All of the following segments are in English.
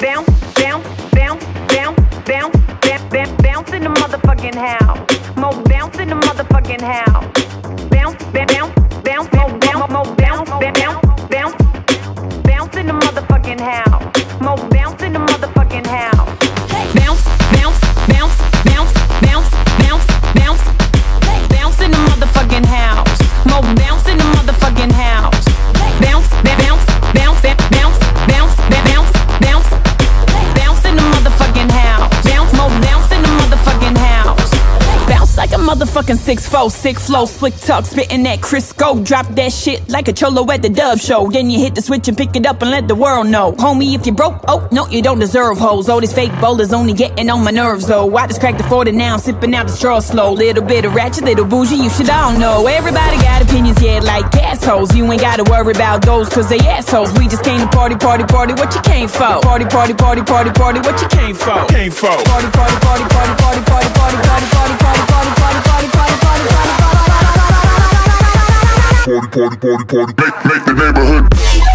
bounce, bounce, bounce, bounce, bounce, bounce, bounce, in the motherfucking house. More bounce in the motherfucking house. Bounce, bounce, bounce, bounce, bounce, more bounce, bounce, bounce, bounce in the motherfucking house. More bounce motherfucking six four, sick flow, slick talk, spitting that Crisco. Drop that shit like a cholo at the dub Show. Then you hit the switch and pick it up and let the world know, homie. If you broke, oh no, you don't deserve hoes. All these fake bowlers only getting on my nerves though. I just cracked the 40 now, sipping out the straw slow. Little bit of ratchet, little bougie, you should all know. Everybody got opinions, yeah, like assholes. You ain't gotta worry about those, cause they assholes. We just came to party, party, party, what you came for? Party, party, party, party, party, what you came for? Came for. Party, party, party, party, party, party, party, party, party, party, party, party, party, party, party, party, Party, party, party, party. Make, make the neighborhood bounce.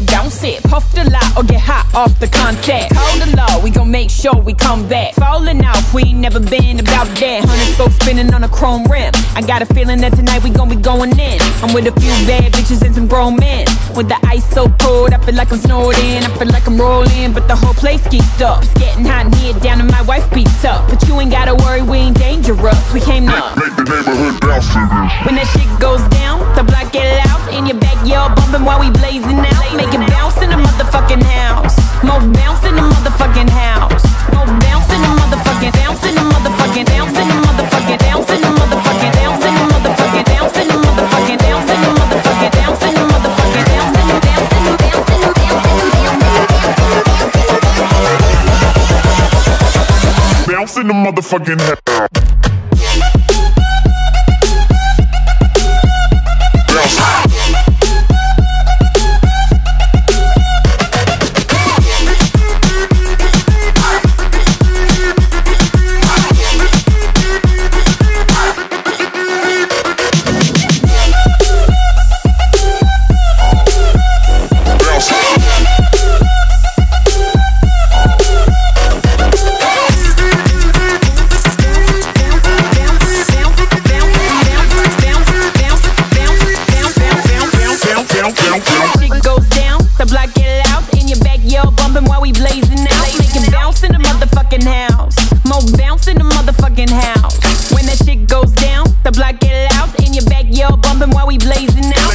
Yeah, bounce it. Puff the lot or get hot off the contact. Call the law, we gon' make sure we come back. Falling off, we ain't never been about that. Hundred folks spinning on a chrome rim. I got a feeling that tonight we gon' be going in. I'm with a few bad bitches and some grown men. With the ice so cold, I feel like I'm snorting. I feel like I'm rolling, but the whole place geeked up. It's getting hot in here, down and my wife beats up. But you ain't gotta worry, we ain't dangerous. We came up. Make the neighborhood bounce to this. When that shit goes down, in the motherfucking hell. Shit goes down, the block get loud. In your backyard bumping while we blazing out. Making bounce in the motherfucking house. Mo bounce in the motherfucking house. When that shit goes down, the block get loud. In your backyard bumping while we blazing out.